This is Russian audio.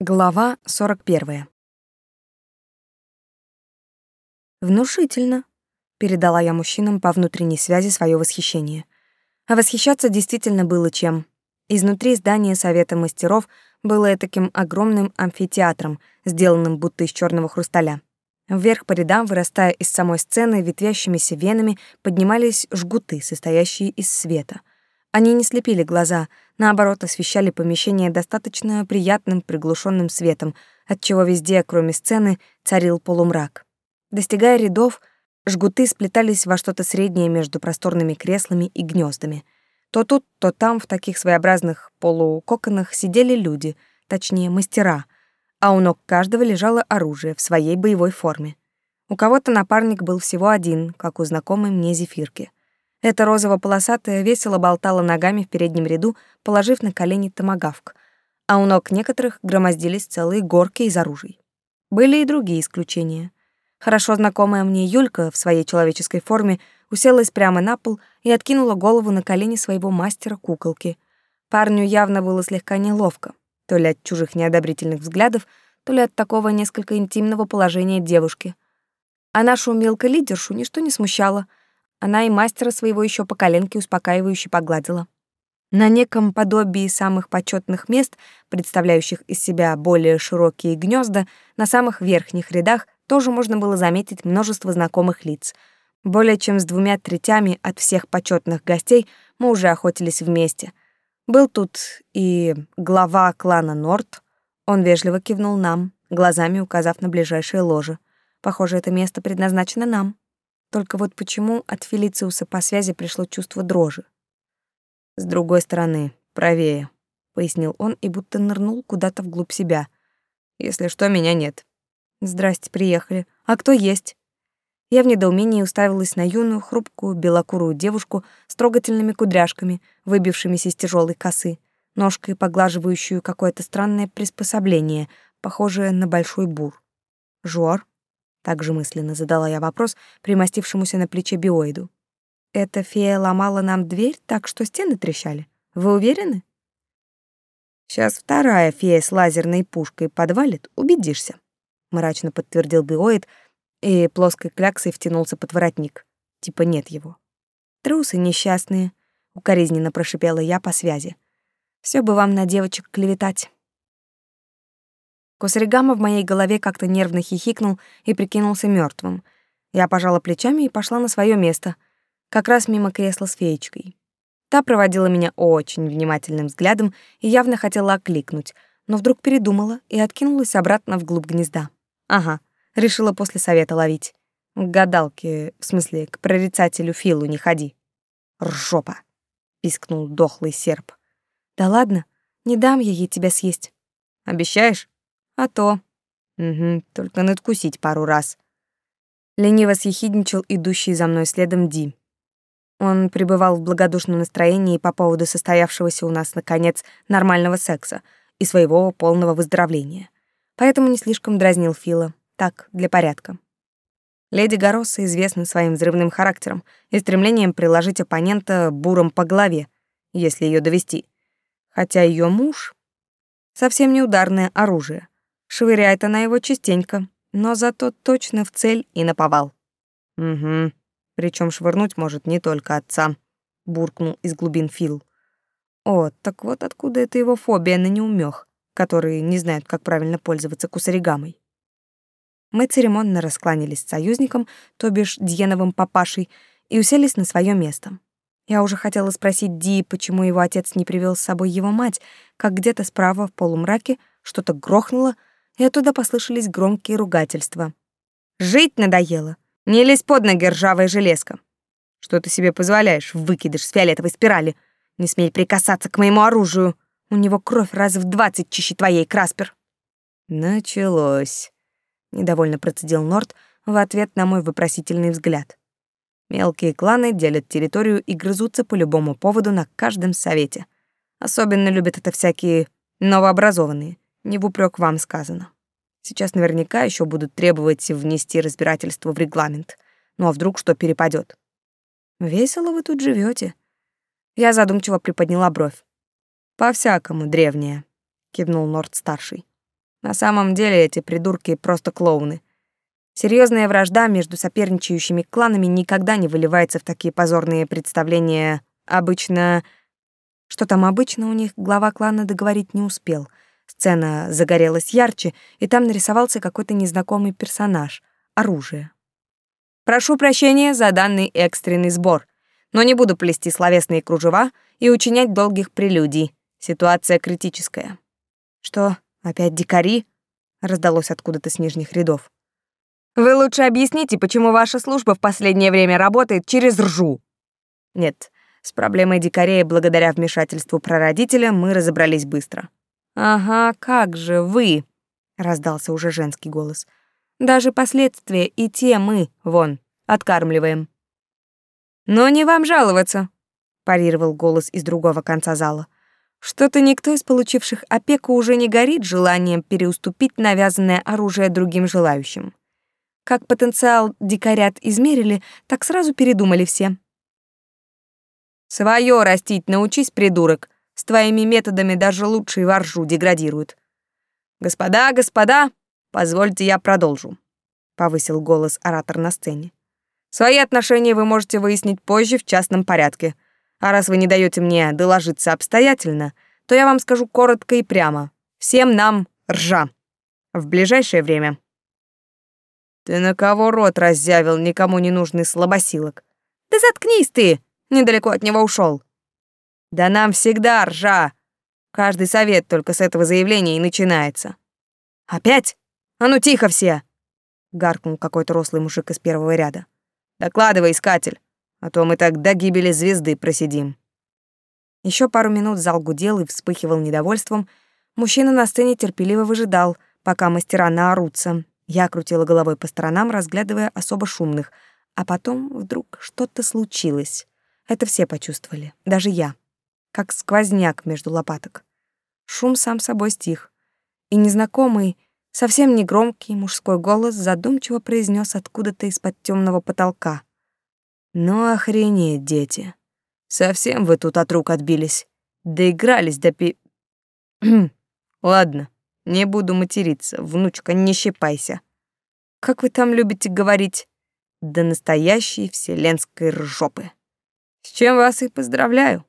Глава 41. Внушительно, передала я мужчинам по внутренней связи свое восхищение. А восхищаться действительно было чем. Изнутри здания Совета мастеров было таким огромным амфитеатром, сделанным будто из черного хрусталя. Вверх по рядам, вырастая из самой сцены ветвящимися венами, поднимались жгуты, состоящие из света. Они не слепили глаза, наоборот, освещали помещение достаточно приятным приглушенным светом, отчего везде, кроме сцены, царил полумрак. Достигая рядов, жгуты сплетались во что-то среднее между просторными креслами и гнездами. То тут, то там в таких своеобразных полукоконах сидели люди, точнее, мастера, а у ног каждого лежало оружие в своей боевой форме. У кого-то напарник был всего один, как у знакомой мне зефирки — эта розово-полосатая весело болтала ногами в переднем ряду, положив на колени томагавк, а у ног некоторых громоздились целые горки из оружий. Были и другие исключения. Хорошо знакомая мне Юлька в своей человеческой форме уселась прямо на пол и откинула голову на колени своего мастера-куколки. Парню явно было слегка неловко, то ли от чужих неодобрительных взглядов, то ли от такого несколько интимного положения девушки. А нашу мелколидершу ничто не смущало — она и мастера своего еще по коленке успокаивающе погладила. На неком подобии самых почетных мест, представляющих из себя более широкие гнезда, на самых верхних рядах тоже можно было заметить множество знакомых лиц. Более чем с двумя третями от всех почетных гостей мы уже охотились вместе. Был тут и глава клана Норт. Он вежливо кивнул нам, глазами указав на ближайшее ложе. Похоже, это место предназначено нам. Только вот почему от Фелициуса по связи пришло чувство дрожи? С другой стороны, правее, пояснил он и будто нырнул куда-то вглубь себя. Если что, меня нет. Здрасте, приехали. А кто есть? Я в недоумении уставилась на юную, хрупкую, белокурую девушку с трогательными кудряшками, выбившимися из тяжелой косы, ножкой поглаживающую какое-то странное приспособление, похожее на большой бур. Жуар? Также мысленно задала я вопрос примостившемуся на плече биоиду. «Эта фея ломала нам дверь так, что стены трещали? Вы уверены?» «Сейчас вторая фея с лазерной пушкой подвалит, убедишься», — мрачно подтвердил биоид и плоской кляксой втянулся под воротник. Типа нет его. «Трусы несчастные», — укоризненно прошипела я по связи. Все бы вам на девочек клеветать». Кусаригама в моей голове как-то нервно хихикнул и прикинулся мертвым. Я пожала плечами и пошла на свое место, как раз мимо кресла с феечкой. Та проводила меня очень внимательным взглядом и явно хотела окликнуть, но вдруг передумала и откинулась обратно вглубь гнезда. Ага, решила после совета ловить. К гадалке, в смысле, к прорицателю Филу не ходи. Ржопа, пискнул дохлый серп. Да ладно, не дам я ей тебя съесть. Обещаешь? А то. Угу, только надкусить пару раз. Лениво съехидничал идущий за мной следом Ди. Он пребывал в благодушном настроении по поводу состоявшегося у нас, наконец, нормального секса и своего полного выздоровления. Поэтому не слишком дразнил Фила. Так, для порядка. Леди Горосса известна своим взрывным характером и стремлением приложить оппонента буром по голове, если ее довести. Хотя ее муж — совсем не ударное оружие — Швыряет она его частенько, но зато точно в цель и наповал. Угу. Причем швырнуть может не только отца, буркнул из глубин Фил. О, так вот откуда эта его фобия на неумех, которые не знают, как правильно пользоваться кусаригамой. Мы церемонно раскланялись с союзником, то бишь Дьеновым папашей, и уселись на свое место. Я уже хотела спросить Ди, почему его отец не привел с собой его мать, как где-то справа в полумраке что-то грохнуло, и оттуда послышались громкие ругательства. «Жить надоело! Не лезь под ноги, ржавая железка! Что ты себе позволяешь, выкидыш с фиолетовой спирали? Не смей прикасаться к моему оружию! У него кровь раз в двадцать чище твоей, Краспер!» «Началось!» — недовольно процедил Норт в ответ на мой вопросительный взгляд. Мелкие кланы делят территорию и грызутся по любому поводу на каждом совете. Особенно любят это всякие новообразованные — не в упрек вам сказано. Сейчас наверняка еще будут требовать внести разбирательство в регламент. Ну а вдруг что перепадет? Весело вы тут живете. Я задумчиво приподняла бровь. По-всякому, древняя, кивнул Норд старший. На самом деле эти придурки просто клоуны. Серьезная вражда между соперничающими кланами никогда не выливается в такие позорные представления. Обычно... Что там обычно у них глава клана договорить не успел. Сцена загорелась ярче, и там нарисовался какой-то незнакомый персонаж. Оружие. Прошу прощения за данный экстренный сбор, но не буду плести словесные кружева и учинять долгих прелюдий. Ситуация критическая. Что, опять дикари? раздалось откуда-то с нижних рядов. Вы лучше объясните, почему ваша служба в последнее время работает через ржу. Нет, с проблемой дикарей благодаря вмешательству прародителя мы разобрались быстро. Ага, как же вы, раздался уже женский голос. Даже последствия и те мы, вон, откармливаем. Но не вам жаловаться, парировал голос из другого конца зала. Что-то никто из получивших опеку уже не горит желанием переуступить навязанное оружие другим желающим. Как потенциал дикарят измерили, так сразу передумали все. Своё растить научись, придурок. С твоими методами даже лучшие воржу деградируют. Господа, господа, позвольте я продолжу, повысил голос оратор на сцене. Свои отношения вы можете выяснить позже в частном порядке. А раз вы не даете мне доложиться обстоятельно, то я вам скажу коротко и прямо. Всем нам ржа. В ближайшее время. Ты на кого рот раззявил, никому не нужный слабосилок? Да заткнись ты! Недалеко от него ушел. Да нам всегда ржа. Каждый совет только с этого заявления и начинается. Опять? А ну тихо все! Гаркнул какой-то рослый мужик из первого ряда. Докладывай, искатель а то мы так до гибели звезды просидим. Еще пару минут зал гудел и вспыхивал недовольством. Мужчина на сцене терпеливо выжидал, пока мастера наорутся. Я крутила головой по сторонам, разглядывая особо шумных, а потом вдруг что-то случилось. Это все почувствовали, даже я, как сквозняк между лопаток. Шум сам собой стих, и незнакомый, совсем негромкий мужской голос задумчиво произнес откуда-то из-под темного потолка — ну охренеть, дети. Совсем вы тут от рук отбились. Доигрались до пи... Ладно, не буду материться, внучка, не щипайся. Как вы там любите говорить? До настоящей вселенской ржопы. С чем вас и поздравляю.